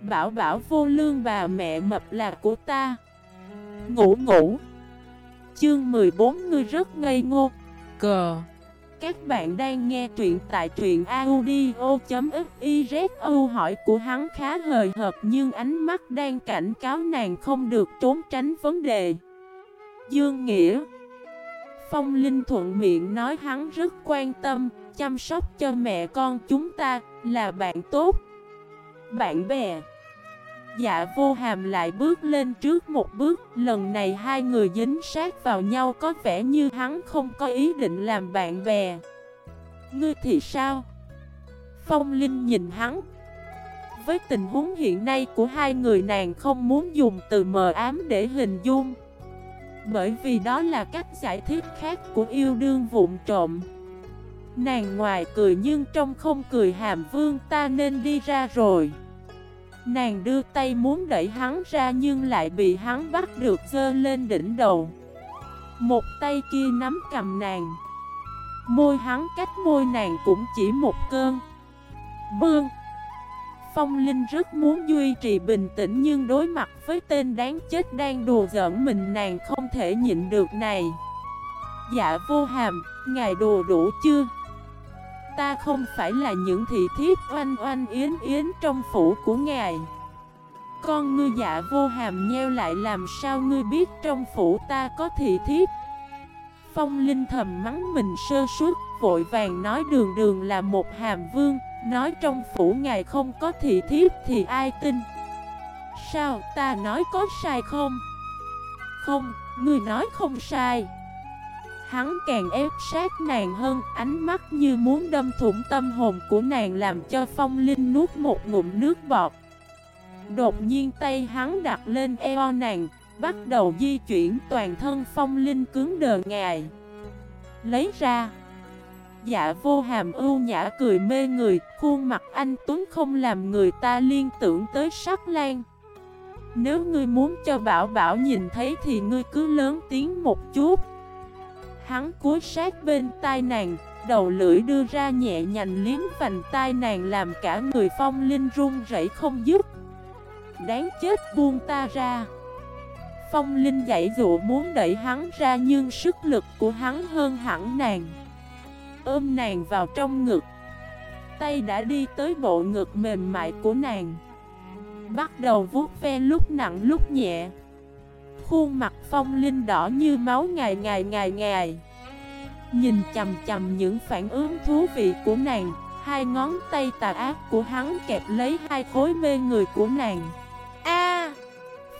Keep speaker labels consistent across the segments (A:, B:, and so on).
A: Bảo bảo vô lương bà mẹ mập là của ta. Ngủ ngủ. Chương 14 ngươi rất ngây ngô. Cờ. Các bạn đang nghe truyện tại truyện audio.xyz Âu hỏi của hắn khá hời hợt Nhưng ánh mắt đang cảnh cáo nàng không được trốn tránh vấn đề. Dương Nghĩa. Phong Linh thuận miệng nói hắn rất quan tâm Chăm sóc cho mẹ con chúng ta là bạn tốt bạn bè. Dạ vô hàm lại bước lên trước một bước. Lần này hai người dính sát vào nhau, Có vẻ như hắn không có ý định làm bạn bè. Ngươi thì sao? Phong Linh nhìn hắn. Với tình huống hiện nay của hai người, nàng không muốn dùng từ mờ ám để hình dung. Bởi vì đó là cách giải thích khác của yêu đương vụn trộm. Nàng ngoài cười nhưng trong không cười hàm vương ta nên đi ra rồi. Nàng đưa tay muốn đẩy hắn ra nhưng lại bị hắn bắt được dơ lên đỉnh đầu. Một tay kia nắm cầm nàng. Môi hắn cách môi nàng cũng chỉ một cơn. Bương! Phong Linh rất muốn duy trì bình tĩnh nhưng đối mặt với tên đáng chết đang đùa giỡn mình nàng không thể nhịn được này. Dạ vô hàm, ngài đùa đủ chưa? Ta không phải là những thị thiếp oanh oanh yến yến trong phủ của ngài. Con ngươi dạ vô hàm nheo lại làm sao ngươi biết trong phủ ta có thị thiếp? Phong Linh thầm mắng mình sơ suất, vội vàng nói đường đường là một hàm vương Nói trong phủ ngài không có thị thiếp thì ai tin? Sao ta nói có sai không? Không, ngươi nói không sai. Hắn càng ép sát nàng hơn, ánh mắt như muốn đâm thủng tâm hồn của nàng làm cho phong linh nuốt một ngụm nước bọt. Đột nhiên tay hắn đặt lên eo nàng, bắt đầu di chuyển toàn thân phong linh cứng đờ ngài. Lấy ra. Dạ vô hàm ưu nhã cười mê người, khuôn mặt anh Tuấn không làm người ta liên tưởng tới sắc lan. Nếu ngươi muốn cho Bảo Bảo nhìn thấy thì ngươi cứ lớn tiếng một chút. Hắn cúi sát bên tai nàng, đầu lưỡi đưa ra nhẹ nhành liếm vành tai nàng làm cả người phong linh run rẩy không dứt. Đáng chết buông ta ra. Phong linh dãy dụ muốn đẩy hắn ra nhưng sức lực của hắn hơn hẳn nàng. Ôm nàng vào trong ngực. Tay đã đi tới bộ ngực mềm mại của nàng. Bắt đầu vuốt ve lúc nặng lúc nhẹ. Khuôn mặt phong linh đỏ như máu ngày ngày ngày ngày Nhìn chầm chầm những phản ứng thú vị của nàng, Hai ngón tay tà ác của hắn kẹp lấy hai khối mê người của nàng. A!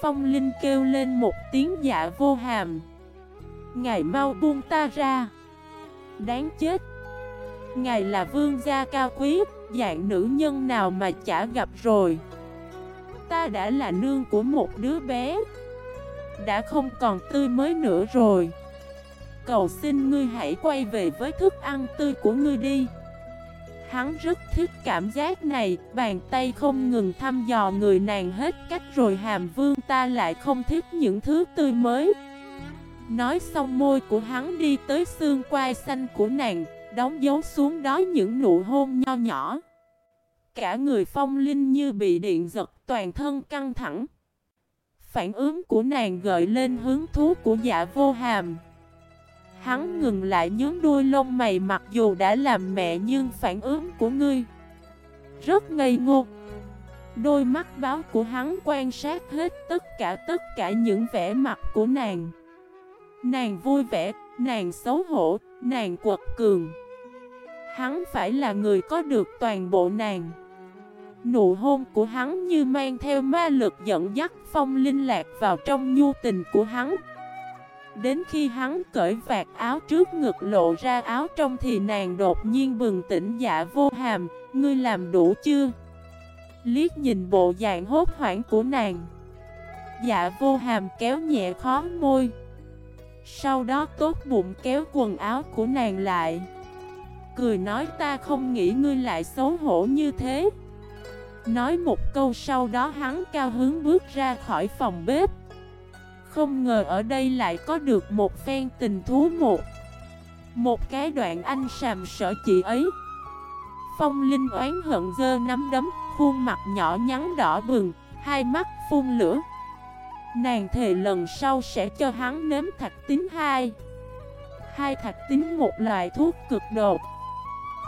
A: Phong Linh kêu lên một tiếng dạ vô hàm. Ngài mau buông ta ra. Đáng chết. Ngài là vương gia cao quý, Dạng nữ nhân nào mà chả gặp rồi. Ta đã là nương của một đứa bé đã không còn tươi mới nữa rồi. Cầu xin ngươi hãy quay về với thức ăn tươi của ngươi đi. Hắn rất thích cảm giác này, Bàn tay không ngừng thăm dò người nàng hết cách rồi hàm vương ta lại không thích những thứ tươi mới. Nói xong môi của hắn đi tới xương quai xanh của nàng, Đóng dấu xuống đó những nụ hôn nho nhỏ. Cả người phong linh như bị điện giật, toàn thân căng thẳng phản ứng của nàng gợi lên hứng thú của dạ vô hàm. Hắn ngừng lại nhướng đuôi lông mày mặc dù đã làm mẹ nhưng phản ứng của ngươi Rất ngây ngô. Đôi mắt báo của hắn quan sát hết tất cả tất cả những vẻ mặt của nàng. Nàng vui vẻ, nàng xấu hổ, nàng quật cường. Hắn phải là người có được toàn bộ nàng. Nụ hôn của hắn như mang theo ma lực dẫn dắt phong linh lạc vào trong nhu tình của hắn. Đến khi hắn cởi vạt áo trước ngực lộ ra áo trong thì nàng đột nhiên bừng tỉnh dạ vô hàm, Ngươi làm đủ chưa? Liết nhìn bộ dạng hốt hoảng của nàng. Dạ vô hàm kéo nhẹ khó môi. Sau đó tốt bụng kéo quần áo của nàng lại. Cười nói, ta không nghĩ ngươi lại xấu hổ như thế. Nói một câu sau đó hắn cao hướng bước ra khỏi phòng bếp Không ngờ ở đây lại có được một phen tình thú một Một cái đoạn anh sàm sợ chị ấy Phong Linh oán hận dơ nắm đấm khuôn mặt nhỏ nhắn đỏ bừng, hai mắt phun lửa. Nàng thề lần sau sẽ cho hắn nếm thạch tín hai. Hai thạch tín một loại thuốc cực độc.